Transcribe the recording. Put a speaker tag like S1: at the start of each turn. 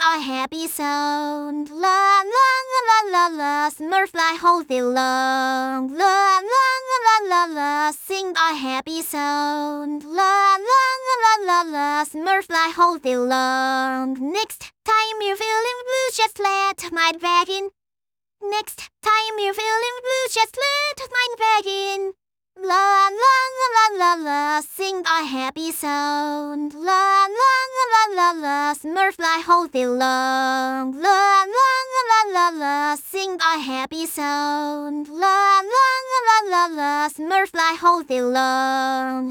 S1: a happy song. La la la la la la, Smurf fly hold it long. La la la la la sing a happy song. La la la la la la, Smurf fly hold it long. Next time you're feeling blue, just let my back in. Next time you're feeling blue, just let my back in. La la la la la sing a happy la la Smurf fly hold long. La la la la la sing a happy song. La la la la la Smurf fly hold long.